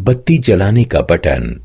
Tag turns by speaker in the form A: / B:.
A: बत्ती जलाने का बटन।